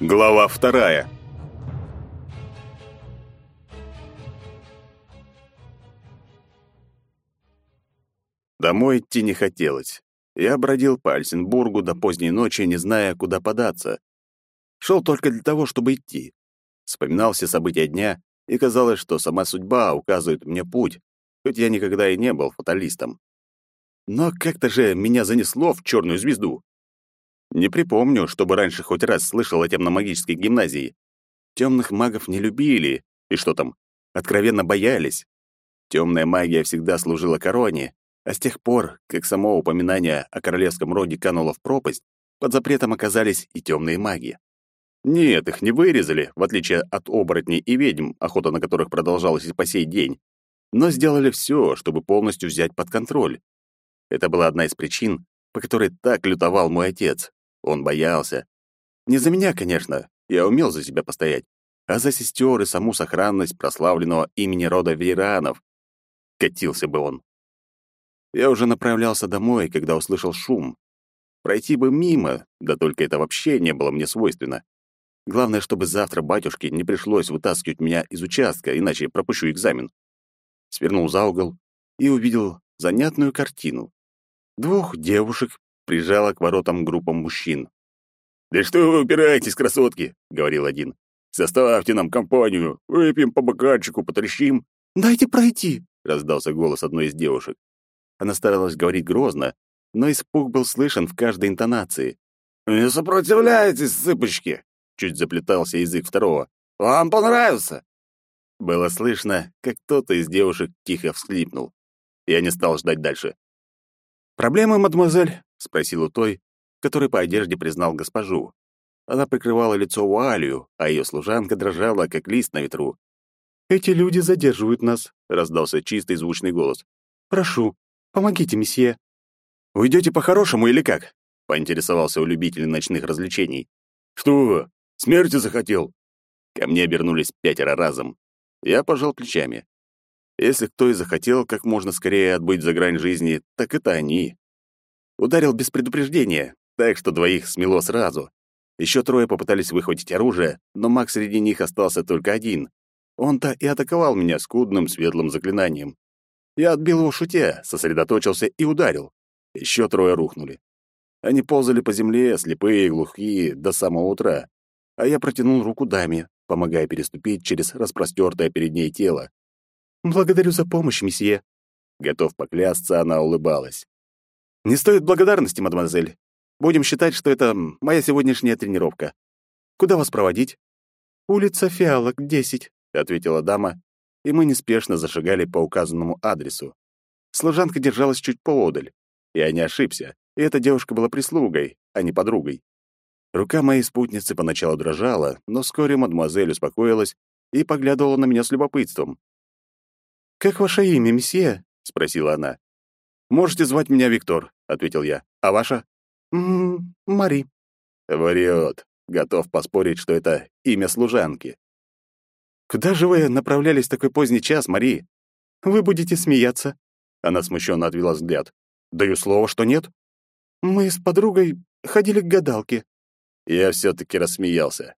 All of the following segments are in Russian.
Глава вторая. Домой идти не хотелось. Я бродил по Альсенбургу до поздней ночи, не зная, куда податься. Шел только для того, чтобы идти. Вспоминал все события дня, и казалось, что сама судьба указывает мне путь, хоть я никогда и не был фаталистом. Но как-то же меня занесло в черную звезду. Не припомню, чтобы раньше хоть раз слышал о темно-магической гимназии. Темных магов не любили, и что там, откровенно боялись. Темная магия всегда служила короне, а с тех пор, как само упоминание о королевском роде кануло в пропасть, под запретом оказались и темные маги. Нет, их не вырезали, в отличие от оборотней и ведьм, охота на которых продолжалась и по сей день, но сделали все, чтобы полностью взять под контроль. Это была одна из причин, по которой так лютовал мой отец. Он боялся. Не за меня, конечно, я умел за себя постоять, а за сестер и саму сохранность прославленного имени рода Вейранов. Катился бы он. Я уже направлялся домой, когда услышал шум. Пройти бы мимо, да только это вообще не было мне свойственно. Главное, чтобы завтра батюшке не пришлось вытаскивать меня из участка, иначе пропущу экзамен. Свернул за угол и увидел занятную картину. Двух девушек прижала к воротам группа мужчин. «Да что вы упираетесь, красотки?» — говорил один. «Составьте нам компанию, выпьем по бокальчику, потрещим». «Дайте пройти!» — раздался голос одной из девушек. Она старалась говорить грозно, но испуг был слышен в каждой интонации. «Не сопротивляйтесь, цыпочки!» — чуть заплетался язык второго. «Вам понравится!» Было слышно, как кто-то из девушек тихо всхлипнул. Я не стал ждать дальше. «Проблемы, мадемуазель?» — спросил у той, который по одежде признал госпожу. Она прикрывала лицо вуалью, а ее служанка дрожала, как лист на ветру. «Эти люди задерживают нас», — раздался чистый звучный голос. «Прошу, помогите, месье». «Уйдете по-хорошему или как?» — поинтересовался у любителей ночных развлечений. «Что, смерти захотел?» Ко мне обернулись пятеро разом. Я пожал плечами. Если кто и захотел как можно скорее отбыть за грань жизни, так это они. Ударил без предупреждения, так что двоих смело сразу. Еще трое попытались выхватить оружие, но маг среди них остался только один. Он-то и атаковал меня скудным светлым заклинанием. Я отбил его шутя, сосредоточился и ударил. Еще трое рухнули. Они ползали по земле, слепые и глухие, до самого утра. А я протянул руку даме, помогая переступить через распростертое перед ней тело. «Благодарю за помощь, месье». Готов поклясться, она улыбалась. «Не стоит благодарности, мадемуазель. Будем считать, что это моя сегодняшняя тренировка. Куда вас проводить?» «Улица Фиалок, 10», — ответила дама, и мы неспешно зашагали по указанному адресу. Служанка держалась чуть поодаль. Я не ошибся, и эта девушка была прислугой, а не подругой. Рука моей спутницы поначалу дрожала, но вскоре мадемуазель успокоилась и поглядывала на меня с любопытством. «Как ваше имя, месье?» — спросила она. «Можете звать меня Виктор», — ответил я. «А ваша?» «М -м, «Мари». «Врет. Готов поспорить, что это имя служанки». «Куда же вы направлялись в такой поздний час, Мари?» «Вы будете смеяться». Она смущенно отвела взгляд. «Даю слово, что нет». «Мы с подругой ходили к гадалке». Я все-таки рассмеялся.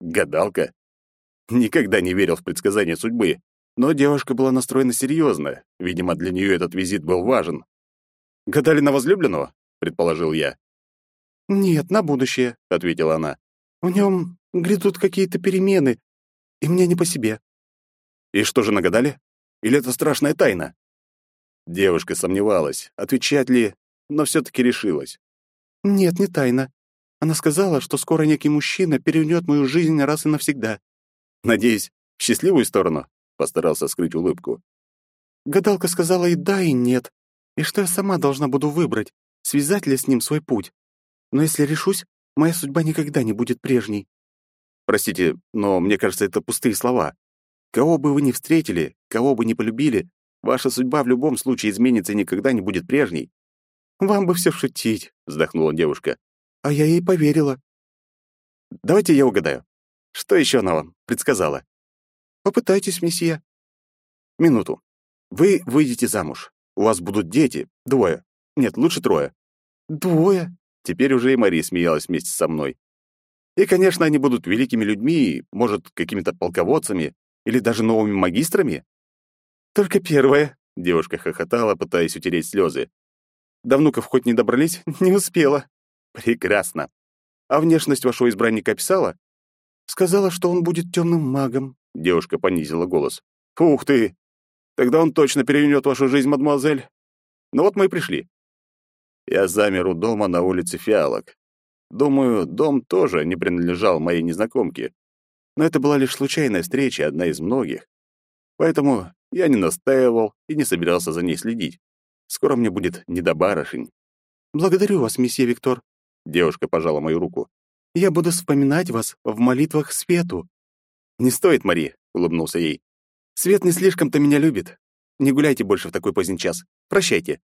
«Гадалка?» Никогда не верил в предсказания судьбы, но девушка была настроена серьезно. Видимо, для нее этот визит был важен. «Гадали на возлюбленного?» — предположил я. «Нет, на будущее», — ответила она. «В нем грядут какие-то перемены, и мне не по себе». «И что же нагадали? Или это страшная тайна?» Девушка сомневалась, отвечать ли, но все-таки решилась. «Нет, не тайна. Она сказала, что скоро некий мужчина перевернет мою жизнь раз и навсегда». «Надеюсь, в счастливую сторону?» Постарался скрыть улыбку. Гадалка сказала и да, и нет. И что я сама должна буду выбрать, связать ли с ним свой путь. Но если решусь, моя судьба никогда не будет прежней. Простите, но мне кажется, это пустые слова. Кого бы вы ни встретили, кого бы ни полюбили, ваша судьба в любом случае изменится и никогда не будет прежней. Вам бы все шутить, вздохнула девушка. А я ей поверила. Давайте я угадаю. Что еще она вам предсказала? Попытайтесь, месье. Минуту. Вы выйдете замуж. У вас будут дети. Двое. Нет, лучше трое. Двое? Теперь уже и Мария смеялась вместе со мной. И, конечно, они будут великими людьми, может, какими-то полководцами или даже новыми магистрами. Только первое, девушка хохотала, пытаясь утереть слезы. До внуков хоть не добрались? Не успела. Прекрасно. А внешность вашего избранника описала? Сказала, что он будет темным магом. Девушка понизила голос. Ух ты! Тогда он точно перевернет вашу жизнь, мадемуазель. Ну вот мы и пришли. Я замер у дома на улице Фиалок. Думаю, дом тоже не принадлежал моей незнакомке. Но это была лишь случайная встреча, одна из многих. Поэтому я не настаивал и не собирался за ней следить. Скоро мне будет не до барышень. «Благодарю вас, месье Виктор», — девушка пожала мою руку. «Я буду вспоминать вас в молитвах свету». «Не стоит, Мари», — улыбнулся ей. «Свет не слишком-то меня любит. Не гуляйте больше в такой поздний час. Прощайте»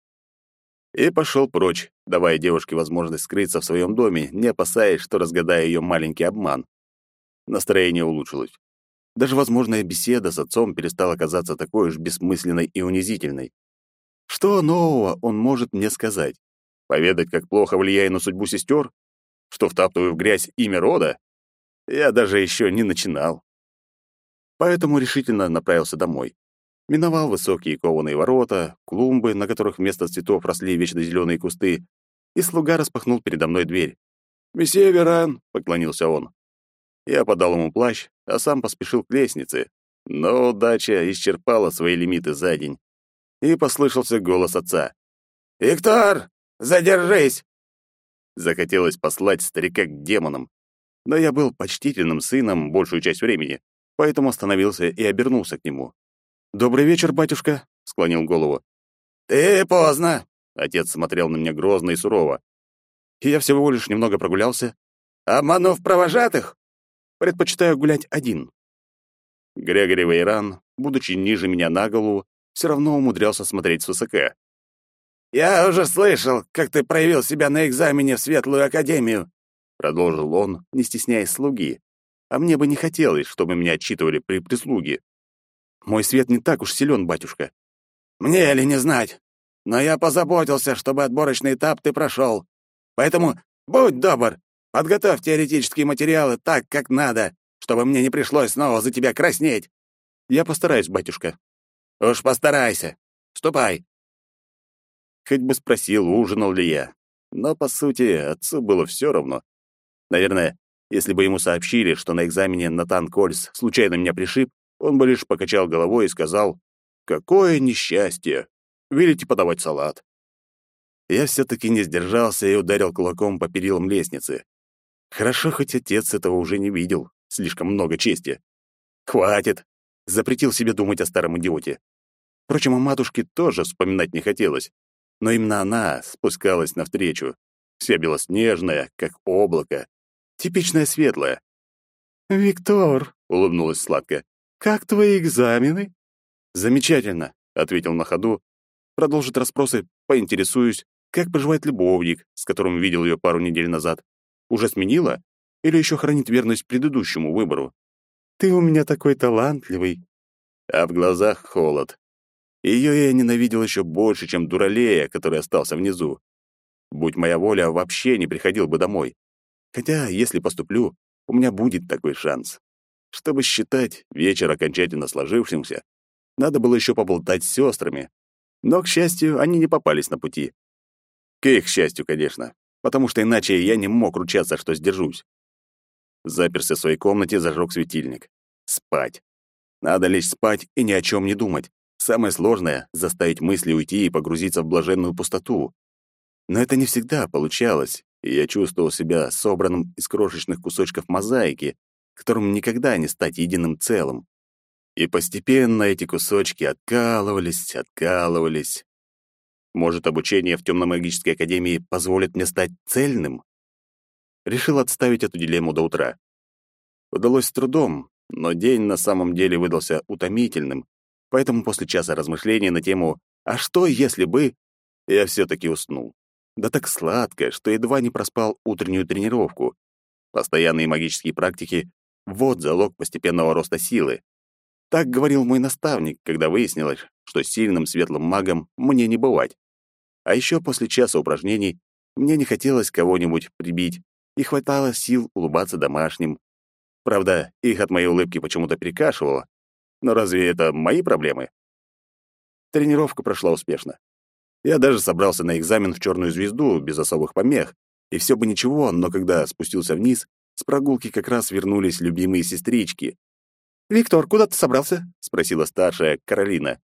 и пошел прочь, давая девушке возможность скрыться в своем доме, не опасаясь, что разгадаю ее маленький обман. Настроение улучшилось. Даже возможная беседа с отцом перестала казаться такой уж бессмысленной и унизительной. Что нового он может мне сказать? Поведать, как плохо влияю на судьбу сестер? Что втаптываю в грязь имя рода? Я даже еще не начинал. Поэтому решительно направился домой миновал высокие кованые ворота, клумбы, на которых вместо цветов росли вечно зеленые кусты, и слуга распахнул передо мной дверь. «Месье Веран!» — поклонился он. Я подал ему плащ, а сам поспешил к лестнице, но удача исчерпала свои лимиты за день. И послышался голос отца. «Виктор, задержись!» Захотелось послать старика к демонам, но я был почтительным сыном большую часть времени, поэтому остановился и обернулся к нему. «Добрый вечер, батюшка», — склонил голову. «Ты поздно», — отец смотрел на меня грозно и сурово. Я всего лишь немного прогулялся. «Обманув провожатых?» «Предпочитаю гулять один». Грегори Вейран, будучи ниже меня на голову, все равно умудрялся смотреть свысока. «Я уже слышал, как ты проявил себя на экзамене в Светлую Академию», продолжил он, не стесняясь слуги. А мне бы не хотелось, чтобы меня отчитывали при прислуге. Мой свет не так уж силен, батюшка. Мне ли не знать? Но я позаботился, чтобы отборочный этап ты прошел. Поэтому будь добр, подготовь теоретические материалы так, как надо, чтобы мне не пришлось снова за тебя краснеть. Я постараюсь, батюшка. Уж постарайся. Ступай. Хоть бы спросил, ужинал ли я. Но, по сути, отцу было все равно. Наверное, если бы ему сообщили, что на экзамене Натан Кольс случайно меня пришиб, он бы лишь покачал головой и сказал, «Какое несчастье! Велите подавать салат». Я все-таки не сдержался и ударил кулаком по перилам лестницы. Хорошо, хоть отец этого уже не видел. Слишком много чести. Хватит. Запретил себе думать о старом идиоте. Впрочем, о матушке тоже вспоминать не хотелось. Но именно она спускалась навстречу. Вся белоснежная, как облако. Типичная светлая. «Виктор», — улыбнулась сладко, «Как твои экзамены?» «Замечательно», — ответил на ходу. Продолжит расспросы, поинтересуюсь, как поживает любовник, с которым видел ее пару недель назад. Уже сменила? Или еще хранит верность предыдущему выбору? «Ты у меня такой талантливый». А в глазах холод. Ее я ненавидел еще больше, чем дуралея, который остался внизу. Будь моя воля, вообще не приходил бы домой. Хотя, если поступлю, у меня будет такой шанс. Чтобы считать вечер окончательно сложившимся, надо было еще поболтать с сестрами. Но, к счастью, они не попались на пути. К их счастью, конечно, потому что иначе я не мог ручаться, что сдержусь. Заперся в своей комнате, зажег светильник. Спать. Надо лечь спать и ни о чем не думать. Самое сложное — заставить мысли уйти и погрузиться в блаженную пустоту. Но это не всегда получалось, и я чувствовал себя собранным из крошечных кусочков мозаики, которым никогда не стать единым целым. И постепенно эти кусочки откалывались, откалывались. Может, обучение в темно-магической академии позволит мне стать цельным? Решил отставить эту дилемму до утра. Удалось с трудом, но день на самом деле выдался утомительным, поэтому после часа размышлений на тему «А что, если бы...» я все-таки уснул. Да так сладко, что едва не проспал утреннюю тренировку. Постоянные магические практики вот залог постепенного роста силы. Так говорил мой наставник, когда выяснилось, что сильным светлым магом мне не бывать. А еще после часа упражнений мне не хотелось кого-нибудь прибить, и хватало сил улыбаться домашним. Правда, их от моей улыбки почему-то перекашивало. Но разве это мои проблемы? Тренировка прошла успешно. Я даже собрался на экзамен в черную звезду без особых помех. И все бы ничего, но когда спустился вниз, с прогулки как раз вернулись любимые сестрички. «Виктор, куда ты собрался?» — спросила старшая Каролина.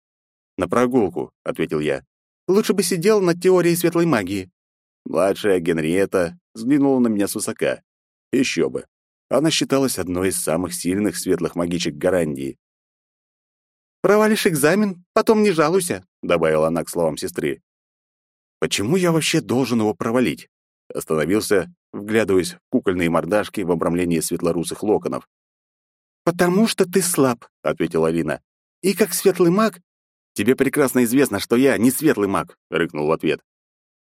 «На прогулку», — ответил я. «Лучше бы сидел над теорией светлой магии». Младшая Генриетта взглянула на меня свысока. Еще бы. Она считалась одной из самых сильных светлых магичек Гарандии. «Провалишь экзамен, потом не жалуйся», — добавила она к словам сестры. «Почему я вообще должен его провалить?» Остановился, вглядываясь в кукольные мордашки в обрамлении светлорусых локонов. «Потому что ты слаб», — ответила Алина. «И как светлый маг...» «Тебе прекрасно известно, что я не светлый маг», — рыкнул в ответ.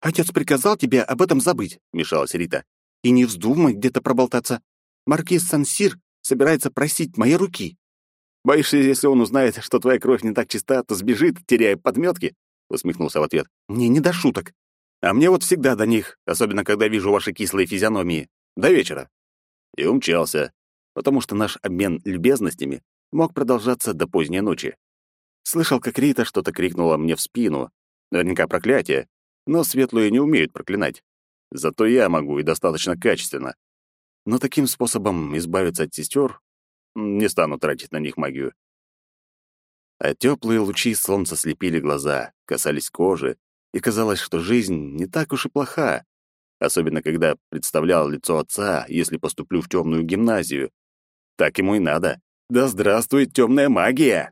«Отец приказал тебе об этом забыть», — мешалась Рита. «И не вздумай где-то проболтаться. Маркиз Сансир собирается просить моей руки». «Боишься, если он узнает, что твоя кровь не так чиста, то сбежит, теряя подметки?» — усмехнулся в ответ. «Мне не до шуток. А мне вот всегда до них, особенно когда вижу ваши кислые физиономии. До вечера». И умчался, потому что наш обмен любезностями мог продолжаться до поздней ночи. Слышал, как Рита что-то крикнула мне в спину. Наверняка проклятие, но светлые не умеют проклинать. Зато я могу и достаточно качественно. Но таким способом избавиться от сестер не стану тратить на них магию. А теплые лучи солнца слепили глаза, касались кожи, и казалось, что жизнь не так уж и плоха, особенно когда представлял лицо отца, если поступлю в темную гимназию. Так ему и надо. Да здравствует темная магия!